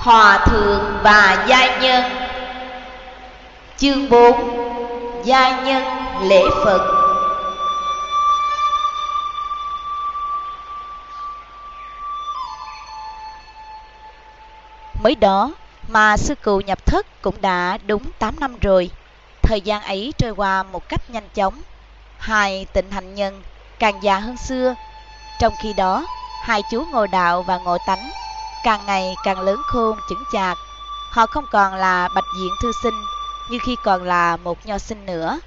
Hòa thượng và gia nhân. Chương 4 Gia nhân lễ Phật. Mới đó mà sư cụ nhập thất cũng đã đúng 8 năm rồi. Thời gian ấy trôi qua một cách nhanh chóng. Hai tịnh hành nhân càng già hơn xưa. Trong khi đó, hai chú ngồi đạo và ngồi tánh càng ngày càng lớn khôn chững chạc. Họ không còn là bạch diện thư sinh như khi còn là một nho sinh nữa.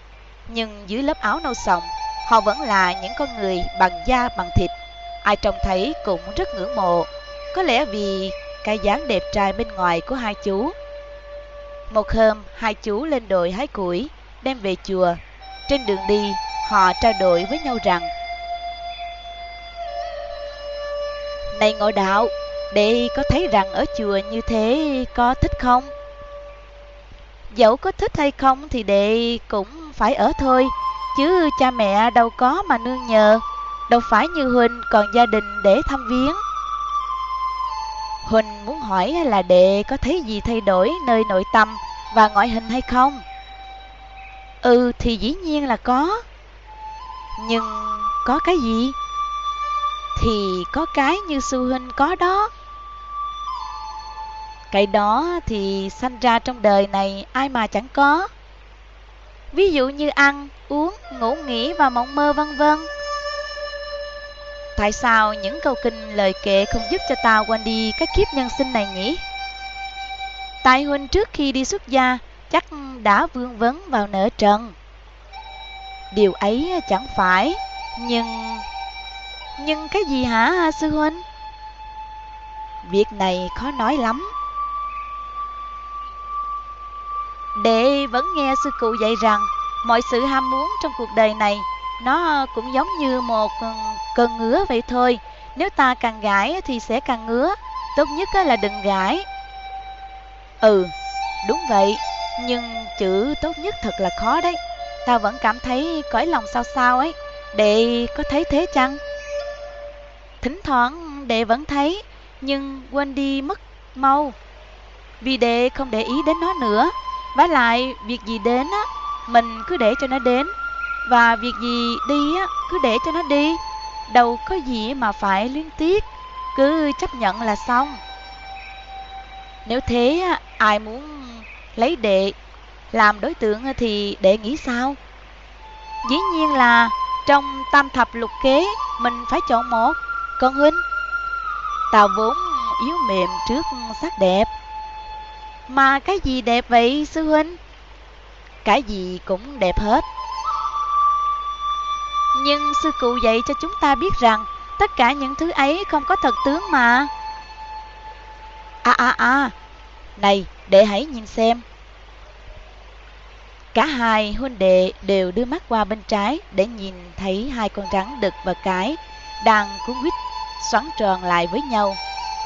Nhưng dưới lớp áo nâu sòng, họ vẫn là những con người bằng da bằng thịt. Ai trông thấy cũng rất ngưỡng mộ. Có lẽ vì cái dáng đẹp trai bên ngoài của hai chú. Một hôm, hai chú lên đội hái củi, đem về chùa. Trên đường đi, họ trao đổi với nhau rằng Này ngộ đạo, Đệ có thấy rằng ở chùa như thế có thích không? Dẫu có thích hay không thì đệ cũng phải ở thôi, Chứ cha mẹ đâu có mà nương nhờ, Đâu phải như Huỳnh còn gia đình để thăm viếng Huỳnh muốn hỏi là đệ có thấy gì thay đổi nơi nội tâm và ngoại hình hay không? Ừ thì dĩ nhiên là có Nhưng có cái gì? Thì có cái như sư huynh có đó cái đó thì sanh ra trong đời này ai mà chẳng có. Ví dụ như ăn, uống, ngủ nghỉ và mộng mơ vân vân. Tại sao những câu kinh lời kệ không giúp cho tao quên đi cái kiếp nhân sinh này nhỉ? Tại huynh trước khi đi xuất gia chắc đã vương vấn vào nợ trần. Điều ấy chẳng phải, nhưng... Nhưng cái gì hả sư huynh? Việc này khó nói lắm. Đệ vẫn nghe sư cụ dạy rằng mọi sự ham muốn trong cuộc đời này nó cũng giống như một cơn ngứa vậy thôi. Nếu ta càng gãi thì sẽ càng ngứa, tốt nhất là đừng gãi. Ừ, đúng vậy, nhưng chữ tốt nhất thật là khó đấy. Ta vẫn cảm thấy cõi lòng sao sao ấy. Đệ có thấy thế chăng? Thỉnh thoảng đệ vẫn thấy, nhưng quên đi mất mau. Vì đệ không để ý đến nó nữa. Và lại, việc gì đến á, mình cứ để cho nó đến. Và việc gì đi á, cứ để cho nó đi. Đâu có gì mà phải liên tiếc, cứ chấp nhận là xong. Nếu thế, á, ai muốn lấy đệ làm đối tượng thì đệ nghĩ sao? Dĩ nhiên là trong tam thập lục kế mình phải chọn một. Con huynh, tào vốn yếu mềm trước sắc đẹp mà cái gì đẹp vậy sư huynh? Cái gì cũng đẹp hết. Nhưng sư cụ dạy cho chúng ta biết rằng tất cả những thứ ấy không có thật tướng mà. À à à, này, để hãy nhìn xem. Cả hai huynh đệ đều đưa mắt qua bên trái để nhìn thấy hai con rắn đực và cái đang cuốn quýt xoắn tròn lại với nhau,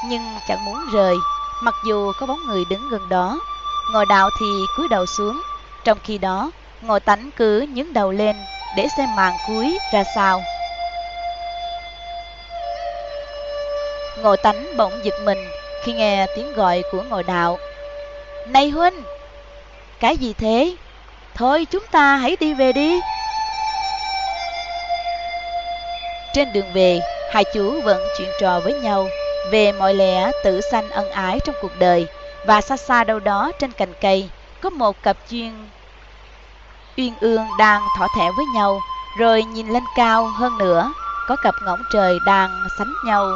nhưng chẳng muốn rời Mặc dù có bóng người đứng gần đó, ngồi đạo thì cúi đầu xuống, trong khi đó ngồi tánh cứ nhướng đầu lên để xem màn cuối ra sao. Ngồi tánh bỗng giật mình khi nghe tiếng gọi của ngồi đạo. Này huynh! Cái gì thế? Thôi chúng ta hãy đi về đi. Trên đường về, hai chú vẫn chuyện trò với nhau về mọi lẽ tử sanh ân ái trong cuộc đời, và xa xa đâu đó trên cành cây, có một cặp chuyên uyên ương đang thỏ thẻ với nhau, rồi nhìn lên cao hơn nữa, có cặp ngỗng trời đang sánh nhau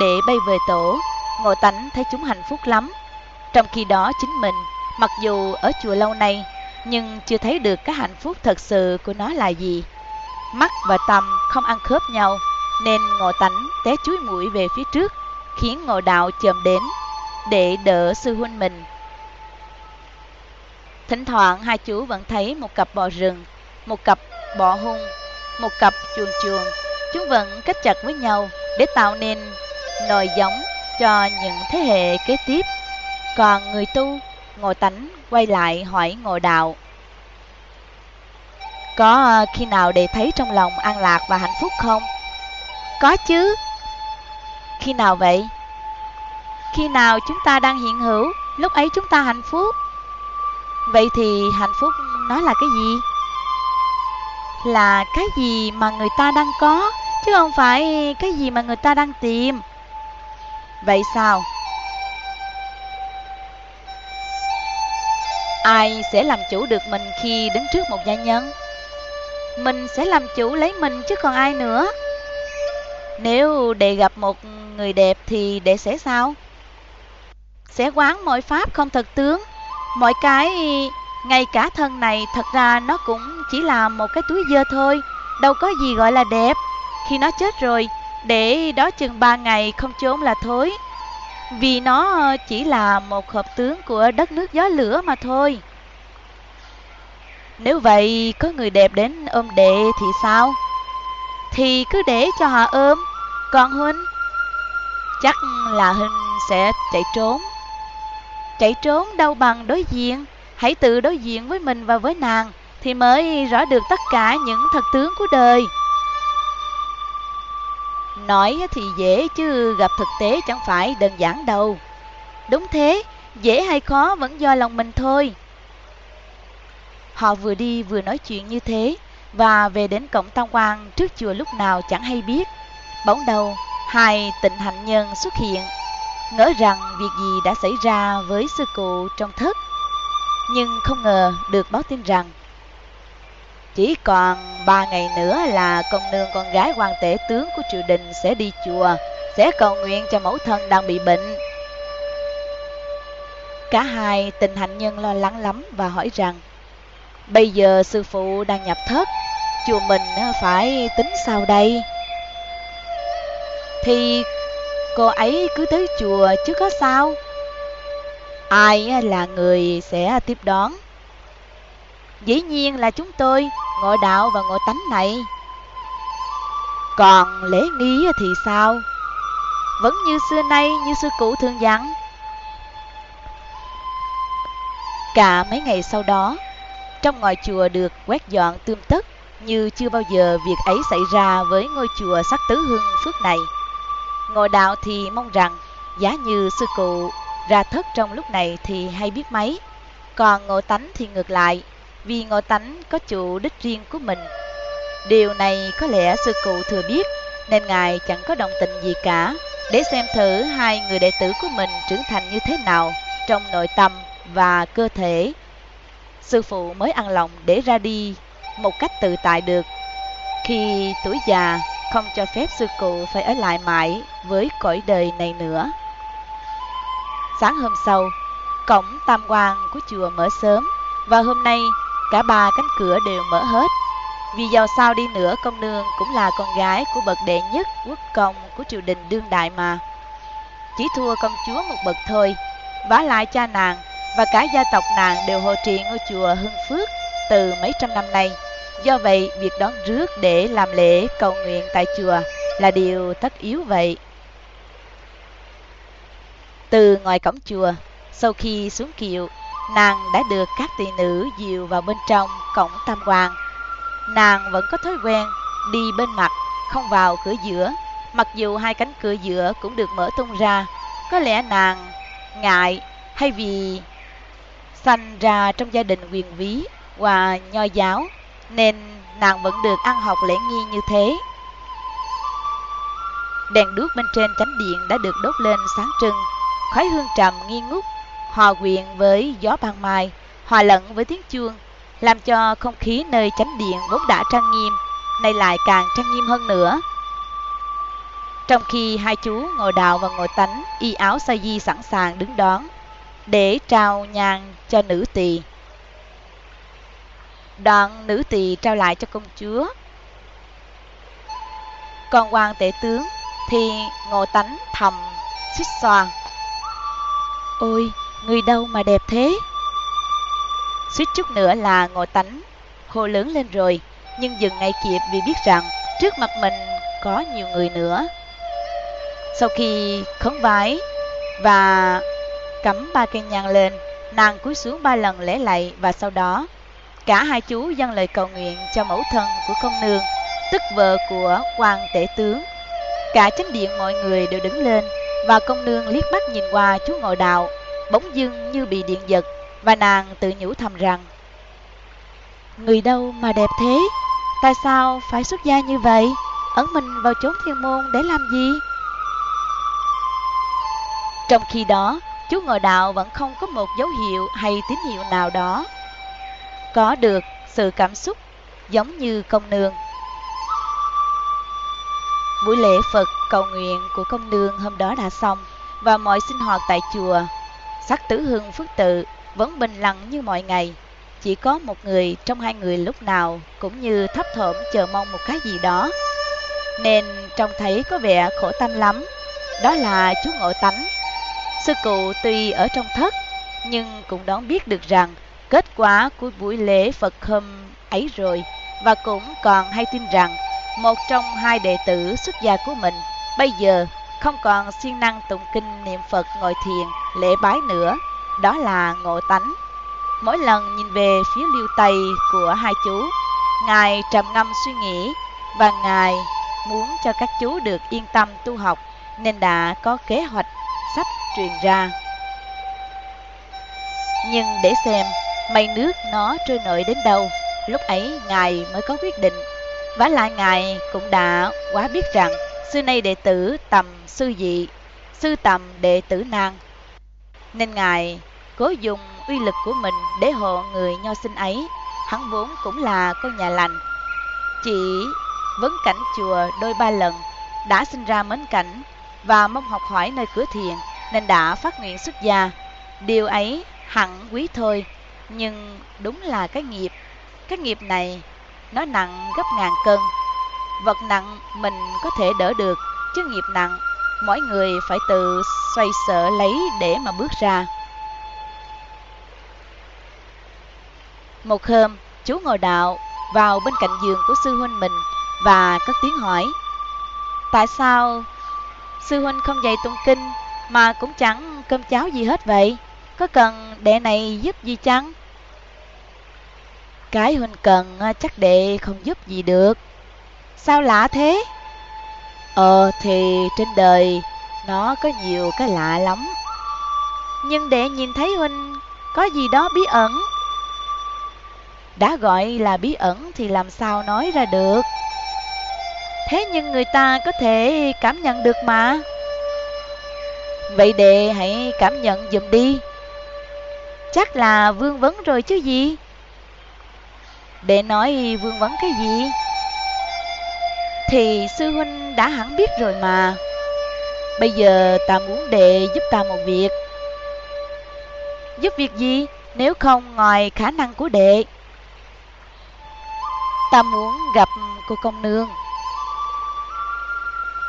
để bay về tổ. Ngồi tánh thấy chúng hạnh phúc lắm. Trong khi đó chính mình, mặc dù ở chùa lâu nay, nhưng chưa thấy được cái hạnh phúc thật sự của nó là gì. Mắt và tâm không ăn khớp nhau, nên ngồi tánh té chuối mũi về phía trước khiến ngộ đạo chồm đến để đỡ sư huynh mình. Thỉnh thoảng hai chú vẫn thấy một cặp bò rừng, một cặp bò hung, một cặp chuồn chuồn. Chúng vẫn kết chặt với nhau để tạo nên nòi giống cho những thế hệ kế tiếp. Còn người tu, ngồi tánh quay lại hỏi ngộ đạo. Có khi nào để thấy trong lòng an lạc và hạnh phúc không? Có chứ, khi nào vậy? Khi nào chúng ta đang hiện hữu, lúc ấy chúng ta hạnh phúc. Vậy thì hạnh phúc nó là cái gì? Là cái gì mà người ta đang có, chứ không phải cái gì mà người ta đang tìm. Vậy sao? Ai sẽ làm chủ được mình khi đứng trước một gia nhân? Mình sẽ làm chủ lấy mình chứ còn ai nữa. Nếu để gặp một người đẹp thì đệ sẽ sao? Sẽ quán mọi pháp không thật tướng. Mọi cái, ngay cả thân này thật ra nó cũng chỉ là một cái túi dơ thôi. Đâu có gì gọi là đẹp. Khi nó chết rồi, để đó chừng ba ngày không trốn là thối. Vì nó chỉ là một hợp tướng của đất nước gió lửa mà thôi. Nếu vậy có người đẹp đến ôm đệ thì sao? Thì cứ để cho họ ôm Còn Huynh Chắc là hình sẽ chạy trốn. Chạy trốn đâu bằng đối diện. Hãy tự đối diện với mình và với nàng Thì mới rõ được tất cả những thật tướng của đời. Nói thì dễ chứ gặp thực tế chẳng phải đơn giản đâu. Đúng thế, dễ hay khó vẫn do lòng mình thôi. Họ vừa đi vừa nói chuyện như thế và về đến cổng tam quan trước chùa lúc nào chẳng hay biết. Bỗng đầu, hai tịnh hạnh nhân xuất hiện, ngỡ rằng việc gì đã xảy ra với sư cụ trong thất. Nhưng không ngờ được báo tin rằng chỉ còn ba ngày nữa là con nương con gái hoàng tể tướng của triều đình sẽ đi chùa, sẽ cầu nguyện cho mẫu thân đang bị bệnh. Cả hai tình hạnh nhân lo lắng lắm và hỏi rằng Bây giờ sư phụ đang nhập thất Chùa mình phải tính sao đây thì cô ấy cứ tới chùa chứ có sao? Ai là người sẽ tiếp đón? Dĩ nhiên là chúng tôi, Ngộ đạo và ngộ tánh này. Còn lễ nghi thì sao? Vẫn như xưa nay, như sư cũ thường dặn. Cả mấy ngày sau đó, trong ngôi chùa được quét dọn tươm tất như chưa bao giờ việc ấy xảy ra với ngôi chùa sắc tứ hưng phước này. Ngồi đạo thì mong rằng giá như sư cụ ra thất trong lúc này thì hay biết mấy. Còn ngộ tánh thì ngược lại, vì ngộ tánh có chủ đích riêng của mình. Điều này có lẽ sư cụ thừa biết, nên ngài chẳng có đồng tình gì cả, để xem thử hai người đệ tử của mình trưởng thành như thế nào trong nội tâm và cơ thể sư phụ mới ăn lòng để ra đi một cách tự tại được. Khi tuổi già không cho phép sư cụ phải ở lại mãi với cõi đời này nữa. Sáng hôm sau, cổng tam quan của chùa mở sớm và hôm nay cả ba cánh cửa đều mở hết. Vì giàu sao đi nữa công nương cũng là con gái của bậc đệ nhất quốc công của triều đình đương đại mà. Chỉ thua công chúa một bậc thôi, vả lại cha nàng và cả gia tộc nàng đều hộ trì ngôi chùa Hưng Phước từ mấy trăm năm nay. Do vậy, việc đón rước để làm lễ cầu nguyện tại chùa là điều tất yếu vậy. Từ ngoài cổng chùa, sau khi xuống kiệu, nàng đã được các tỷ nữ dìu vào bên trong cổng tam quan. Nàng vẫn có thói quen đi bên mặt, không vào cửa giữa, mặc dù hai cánh cửa giữa cũng được mở tung ra. Có lẽ nàng ngại hay vì sanh ra trong gia đình quyền ví và nho giáo nên nàng vẫn được ăn học lễ nghi như thế. Đèn đuốc bên trên chánh điện đã được đốt lên sáng trưng, khói hương trầm nghi ngút, hòa quyện với gió ban mai, hòa lẫn với tiếng chuông, làm cho không khí nơi chánh điện vốn đã trang nghiêm, nay lại càng trang nghiêm hơn nữa. Trong khi hai chú ngồi đào và ngồi tánh, y áo sa di sẵn sàng đứng đón, để trao nhang cho nữ tỳ. Đoạn nữ tỳ trao lại cho công chúa. Còn hoàng tể tướng thì ngộ tánh thầm xích xoa. Ôi, người đâu mà đẹp thế? Suýt chút nữa là ngộ tánh hô lớn lên rồi, nhưng dừng ngay kịp vì biết rằng trước mặt mình có nhiều người nữa. Sau khi khấn vái và cắm ba cây nhang lên, nàng cúi xuống ba lần lễ lạy và sau đó cả hai chú dâng lời cầu nguyện cho mẫu thân của công nương, tức vợ của quan tể tướng. Cả chính điện mọi người đều đứng lên, và công nương liếc mắt nhìn qua chú ngồi đạo, bỗng dưng như bị điện giật, và nàng tự nhủ thầm rằng Người đâu mà đẹp thế? Tại sao phải xuất gia như vậy? Ẩn mình vào chốn thiên môn để làm gì? Trong khi đó, chú ngồi đạo vẫn không có một dấu hiệu hay tín hiệu nào đó. Có được sự cảm xúc giống như công nương. Buổi lễ Phật cầu nguyện của công nương hôm đó đã xong và mọi sinh hoạt tại chùa sắc tử hương phước tự vẫn bình lặng như mọi ngày. Chỉ có một người trong hai người lúc nào cũng như thấp thỏm chờ mong một cái gì đó. Nên trông thấy có vẻ khổ tâm lắm. Đó là chú Ngộ Tánh. Sư cụ tuy ở trong thất, nhưng cũng đón biết được rằng kết quả của buổi lễ Phật hôm ấy rồi. Và cũng còn hay tin rằng, một trong hai đệ tử xuất gia của mình bây giờ không còn siêng năng tụng kinh niệm Phật ngồi thiền, lễ bái nữa. Đó là ngộ tánh. Mỗi lần nhìn về phía liêu tây của hai chú, ngài trầm ngâm suy nghĩ và ngài muốn cho các chú được yên tâm tu học, nên đã có kế hoạch sách truyền ra. Nhưng để xem mây nước nó trôi nổi đến đâu, lúc ấy ngài mới có quyết định. Vả lại ngài cũng đã quá biết rằng xưa nay đệ tử tầm sư dị, sư tầm đệ tử nàng. nên ngài cố dùng uy lực của mình để hộ người nho sinh ấy, hắn vốn cũng là con nhà lành. Chỉ vấn cảnh chùa đôi ba lần đã sinh ra mến cảnh và mong học hỏi nơi cửa thiền nên đã phát nguyện xuất gia. Điều ấy hẳn quý thôi nhưng đúng là cái nghiệp cái nghiệp này, nó nặng gấp ngàn cân. Vật nặng mình có thể đỡ được, chứ nghiệp nặng, mỗi người phải tự xoay sở lấy để mà bước ra. Một hôm, chú ngồi đạo vào bên cạnh giường của sư huynh mình và cất tiếng hỏi, tại sao sư huynh không dạy tụng kinh mà cũng chẳng cơm cháo gì hết vậy? Có cần đệ này giúp gì chăng? Cái huynh cần à, chắc đệ không giúp gì được. Sao lạ thế? Ờ thì trên đời nó có nhiều cái lạ lắm. Nhưng đệ nhìn thấy huynh, có gì đó bí ẩn? Đã gọi là bí ẩn thì làm sao nói ra được? Thế nhưng người ta có thể cảm nhận được mà. Vậy đệ hãy cảm nhận dùm đi. Chắc là vương vấn rồi chứ gì? Đệ nói vương vấn cái gì? Thì sư huynh đã hẳn biết rồi mà. Bây giờ ta muốn đệ giúp ta một việc. Giúp việc gì? Nếu không, ngoài khả năng của đệ. Ta muốn gặp cô công nương.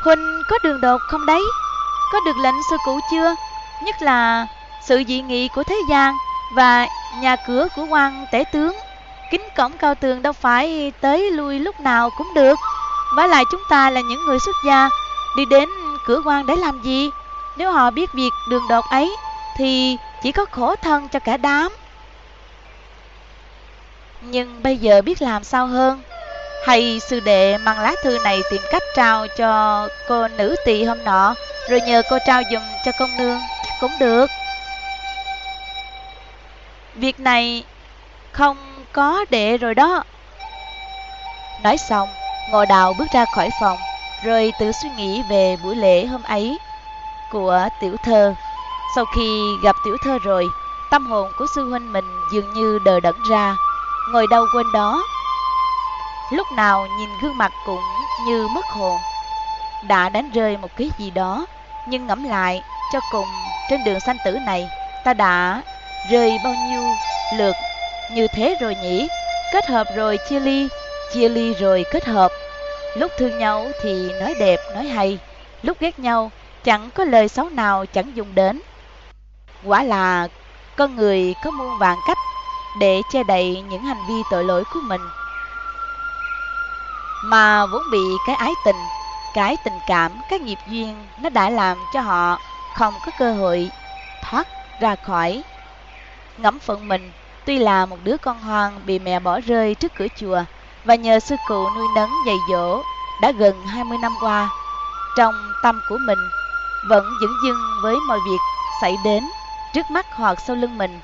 Huynh có đường đột không đấy? Có được lệnh sư cũ chưa? Nhất là sự dị nghị của thế gian và nhà cửa của quan tể tướng kính cổng cao tường đâu phải tới lui lúc nào cũng được. Và lại chúng ta là những người xuất gia, đi đến cửa quan để làm gì? Nếu họ biết việc đường đột ấy, thì chỉ có khổ thân cho cả đám. Nhưng bây giờ biết làm sao hơn? Hay sư đệ mang lá thư này tìm cách trao cho cô nữ tỳ hôm nọ, rồi nhờ cô trao dùm cho công nương, cũng được. Việc này không có đệ rồi đó. Nói xong ngồi đào bước ra khỏi phòng, rồi tự suy nghĩ về buổi lễ hôm ấy của tiểu thơ. Sau khi gặp tiểu thơ rồi, tâm hồn của sư huynh mình dường như đờ đẫn ra, ngồi đâu quên đó. Lúc nào nhìn gương mặt cũng như mất hồn. Đã đánh rơi một cái gì đó, nhưng ngẫm lại, cho cùng trên đường sanh tử này, ta đã rơi bao nhiêu lượt như thế rồi nhỉ? Kết hợp rồi, chia ly. Chia ly rồi kết hợp. Lúc thương nhau thì nói đẹp, nói hay. Lúc ghét nhau, chẳng có lời xấu nào chẳng dùng đến. Quả là, con người có muôn vàng cách để che đậy những hành vi tội lỗi của mình. Mà vốn bị cái ái tình, cái tình cảm, cái nghiệp duyên nó đã làm cho họ không có cơ hội thoát ra khỏi ngẫm phận mình tuy là một đứa con hoang bị mẹ bỏ rơi trước cửa chùa và nhờ sư cụ nuôi nấng dạy dỗ đã gần 20 năm qua trong tâm của mình vẫn dững dưng với mọi việc xảy đến trước mắt hoặc sau lưng mình.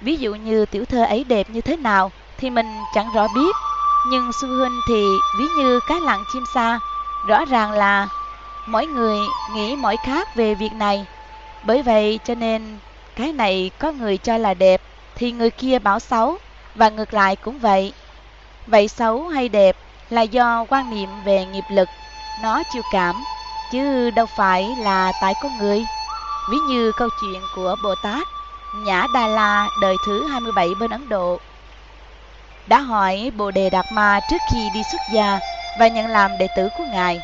Ví dụ như tiểu thơ ấy đẹp như thế nào thì mình chẳng rõ biết, nhưng Su Huynh thì ví như cái lặng chim xa, rõ ràng là mỗi người nghĩ mỗi khác về việc này. Bởi vậy cho nên cái này có người cho là đẹp thì người kia bảo xấu và ngược lại cũng vậy. Vậy xấu hay đẹp là do quan niệm về nghiệp lực, nó chiêu cảm, chứ đâu phải là tại con người. Ví như câu chuyện của Bồ Tát Nhã Đà La đời thứ 27 bên Ấn Độ đã hỏi Bồ Đề Đạt Ma trước khi đi xuất gia và nhận làm đệ tử của Ngài.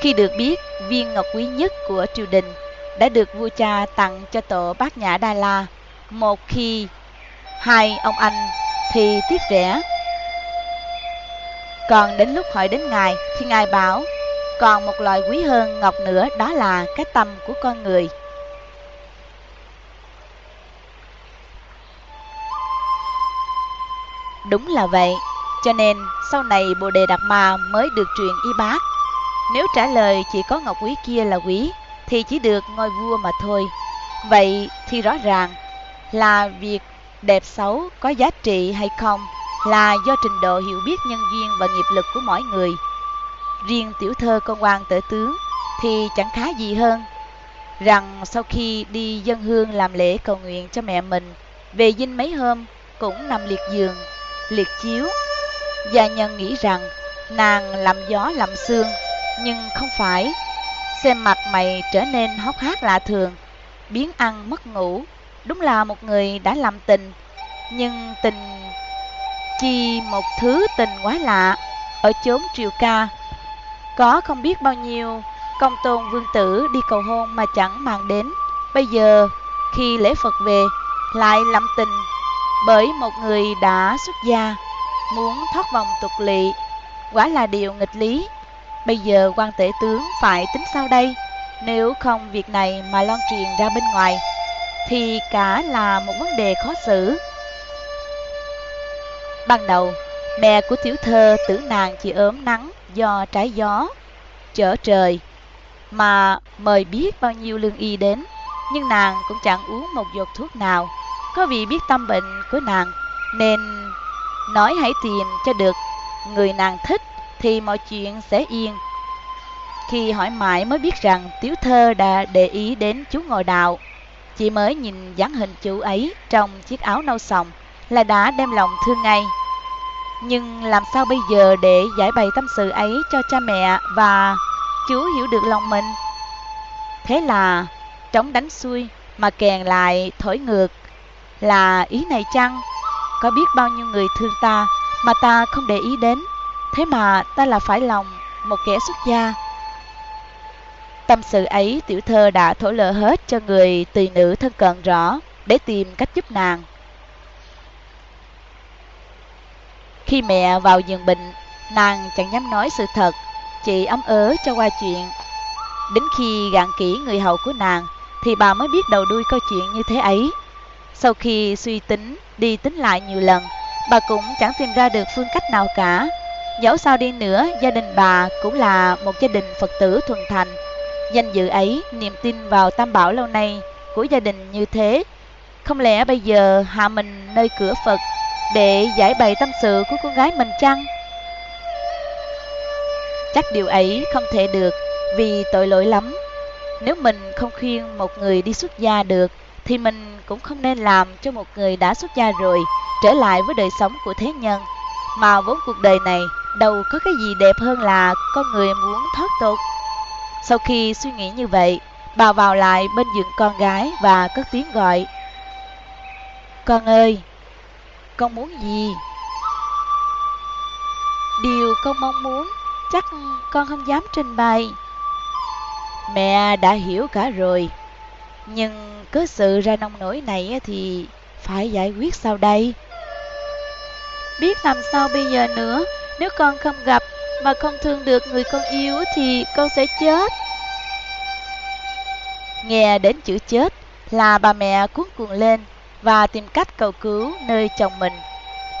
Khi được biết viên ngọc quý nhất của triều đình đã được vua cha tặng cho tổ bát nhã Đà La, một khi hai ông anh thì tiếc rẻ. Còn đến lúc hỏi đến Ngài thì Ngài bảo còn một loại quý hơn ngọc nữa đó là cái tâm của con người. Đúng là vậy, cho nên sau này Bồ Đề Đạt Ma mới được truyền y bác. Nếu trả lời chỉ có ngọc quý kia là quý, thì chỉ được ngôi vua mà thôi. Vậy thì rõ ràng là việc đẹp xấu có giá trị hay không là do trình độ hiểu biết nhân duyên và nghiệp lực của mỗi người. Riêng tiểu thơ con quan tể tướng thì chẳng khá gì hơn rằng sau khi đi dân hương làm lễ cầu nguyện cho mẹ mình về dinh mấy hôm cũng nằm liệt giường liệt chiếu. Gia nhân nghĩ rằng nàng làm gió làm xương, nhưng không phải. Xem mặt mày trở nên hốc hác lạ thường, biến ăn mất ngủ. Đúng là một người đã làm tình, nhưng tình chi một thứ tình quá lạ ở chốn triều ca. Có không biết bao nhiêu công tôn vương tử đi cầu hôn mà chẳng mang đến. Bây giờ khi lễ Phật về lại làm tình bởi một người đã xuất gia, muốn thoát vòng tục lỵ, quả là điều nghịch lý. Bây giờ quan tể tướng phải tính sao đây? Nếu không việc này mà loan truyền ra bên ngoài, thì cả là một vấn đề khó xử. Ban đầu, mẹ của tiểu thơ tưởng nàng chỉ ốm nắng do trái gió, trở trời, mà mời biết bao nhiêu lương y đến, nhưng nàng cũng chẳng uống một giọt thuốc nào có vì biết tâm bệnh của nàng nên nói hãy tìm cho được người nàng thích thì mọi chuyện sẽ yên. Khi hỏi mãi mới biết rằng Tiếu Thơ đã để ý đến chú ngồi đạo. Chị mới nhìn dáng hình chú ấy trong chiếc áo nâu sòng là đã đem lòng thương ngay. Nhưng làm sao bây giờ để giải bày tâm sự ấy cho cha mẹ và chú hiểu được lòng mình? Thế là trống đánh xuôi mà kèn lại thổi ngược là ý này chăng? Có biết bao nhiêu người thương ta mà ta không để ý đến, thế mà ta là phải lòng một kẻ xuất gia. Tâm sự ấy tiểu thơ đã thổ lộ hết cho người tỳ nữ thân cận rõ để tìm cách giúp nàng. Khi mẹ vào giường bệnh, nàng chẳng dám nói sự thật, chị ấm ớ cho qua chuyện. Đến khi gạn kỹ người hậu của nàng, thì bà mới biết đầu đuôi câu chuyện như thế ấy. Sau khi suy tính, đi tính lại nhiều lần, bà cũng chẳng tìm ra được phương cách nào cả. Dẫu sao đi nữa, gia đình bà cũng là một gia đình Phật tử thuần thành. Danh dự ấy, niềm tin vào tam bảo lâu nay của gia đình như thế. Không lẽ bây giờ hạ mình nơi cửa Phật để giải bày tâm sự của con gái mình chăng? Chắc điều ấy không thể được vì tội lỗi lắm. Nếu mình không khuyên một người đi xuất gia được thì mình cũng không nên làm cho một người đã xuất gia rồi trở lại với đời sống của thế nhân. Mà vốn cuộc đời này đâu có cái gì đẹp hơn là con người muốn thoát tục. Sau khi suy nghĩ như vậy, bà vào lại bên giường con gái và cất tiếng gọi. Con ơi, con muốn gì? Điều con mong muốn chắc con không dám trình bày. Mẹ đã hiểu cả rồi. Nhưng cứ sự ra nông nổi này thì phải giải quyết sao đây? Biết làm sao bây giờ nữa, nếu con không gặp mà không thương được người con yêu thì con sẽ chết. Nghe đến chữ chết là bà mẹ cuốn cuồng lên và tìm cách cầu cứu nơi chồng mình.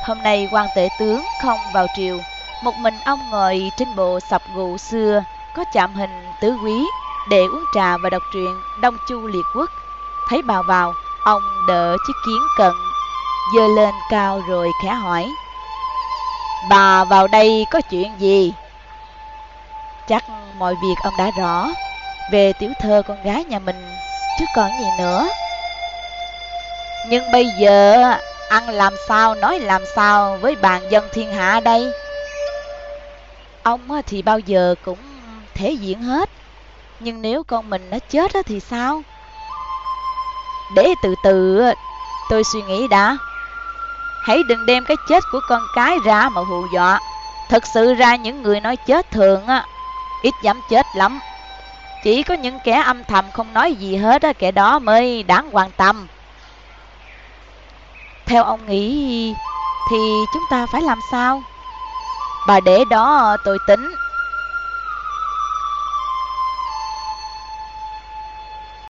Hôm nay quan tể tướng không vào triều, Một mình ông ngồi trên bộ sập gụ xưa, có chạm hình tứ quý, để uống trà và đọc truyện Đông Chu Liệt Quốc. Thấy bà vào, ông đỡ chiếc kiến cận, dơ lên cao rồi khẽ hỏi. Bà vào đây có chuyện gì? Chắc mọi việc ông đã rõ về tiểu thơ con gái nhà mình, chứ còn gì nữa. Nhưng bây giờ ăn làm sao, nói làm sao với bàn dân thiên hạ đây? Ông thì bao giờ cũng thể diện hết. Nhưng nếu con mình nó chết thì sao? Để từ từ tôi suy nghĩ đã. Hãy đừng đem cái chết của con cái ra mà hù dọa. Thật sự ra những người nói chết thường á, ít dám chết lắm. Chỉ có những kẻ âm thầm không nói gì hết á, kẻ đó mới đáng quan tâm. Theo ông nghĩ thì chúng ta phải làm sao? Bà để đó tôi tính